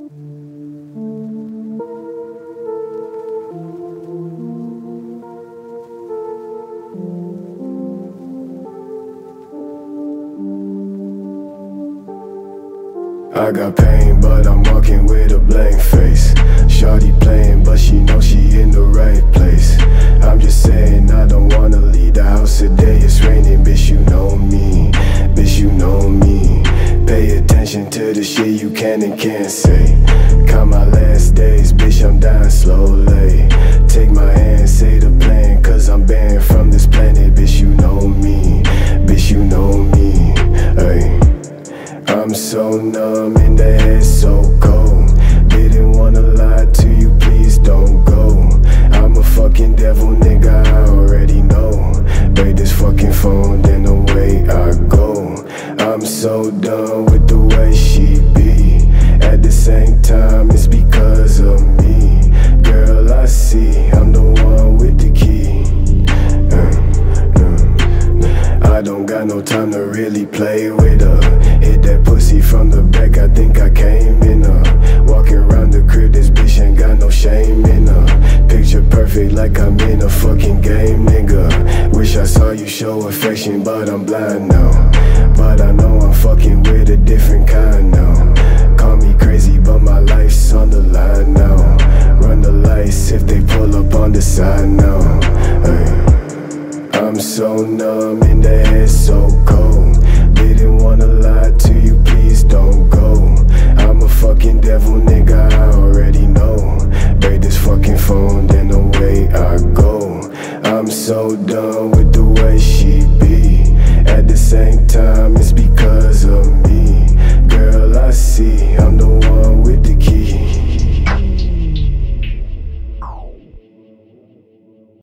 I got pain, but I'm walking with a the shit you can and can't say. Count my last days, bitch, I'm dying slowly. Take my hand, say the plan, cause I'm banned from this planet. Bitch, you know me. Bitch, you know me. Hey. I'm so numb in the head so cold. Didn't wanna lie to you, please don't go. I'm a fucking devil, nigga, I already know. Break this fucking phone, then away I go. I'm so done got no time to really play with her. Hit that pussy from the back, I think I came in her. Walking around the crib, this bitch ain't got no shame in her. Picture perfect, like I'm in a fucking game, nigga. Wish I saw you show affection, but I'm blind now. But I know I'm fucking with a different kind now. Call me crazy, but my life's on the line now. Run the lights if they pull up on the side now. Ay. I'm so numb and the head so cold. Didn't wanna lie to you, please don't go. I'm a fucking devil, nigga, I already know. Break this fucking phone, then away I go. I'm so done